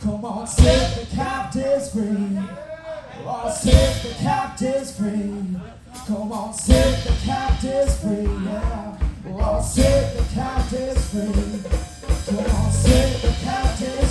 Come on, set the captives free. Oh, set the captives free. Come on, set the captives free. Yeah. Oh, set the captives free. Come on, set the captives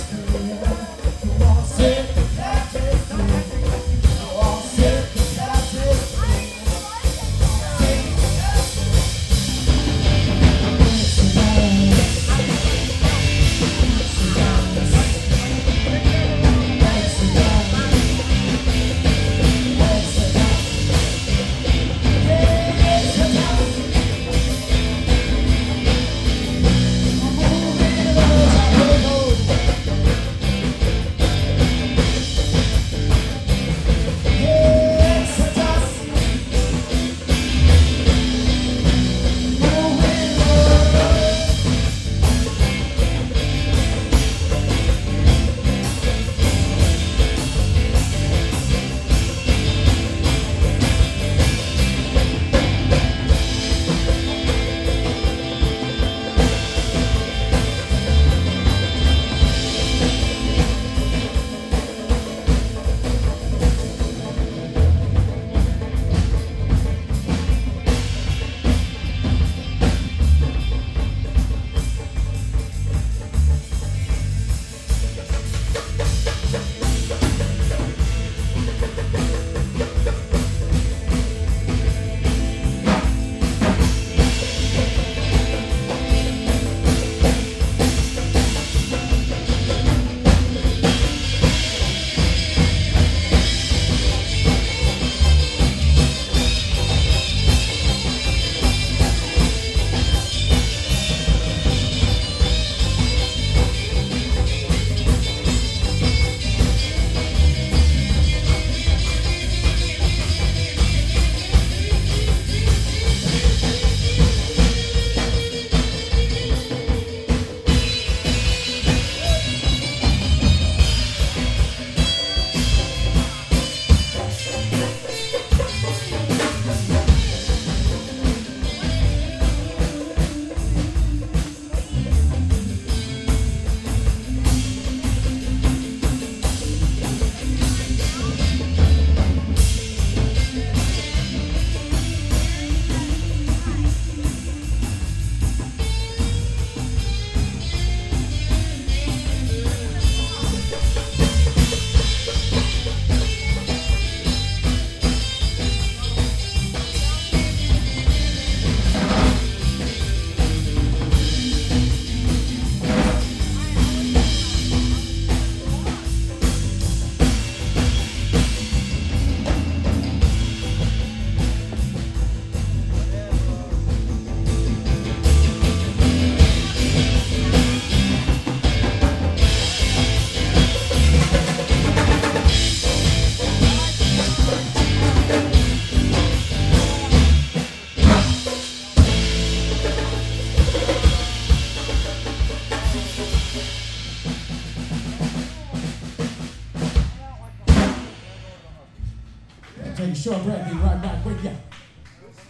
A short right back with ya.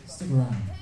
Stick around.